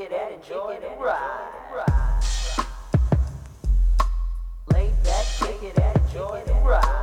it and enjoy the ride. Lay back, kick it and enjoy the ride.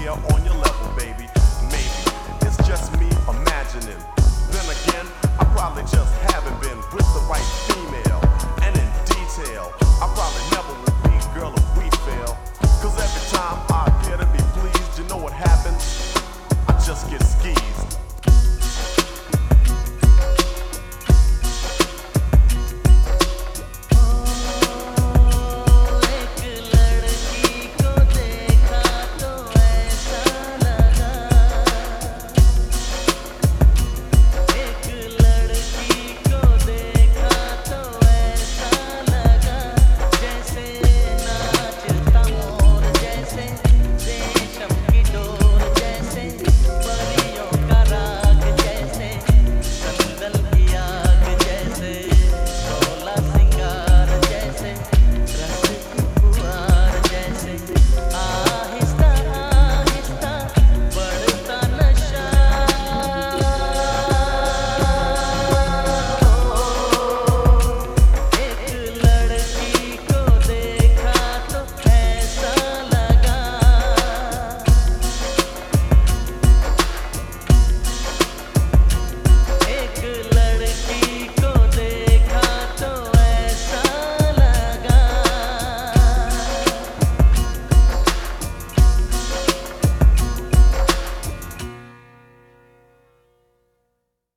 here on your level, baby. Maybe it's just me imagining. Then again, I probably just haven't been with the right female. And in detail, I probably never will be, girl, if we fail. Cause every time I get to be pleased, you know what happens? I just get skeeved.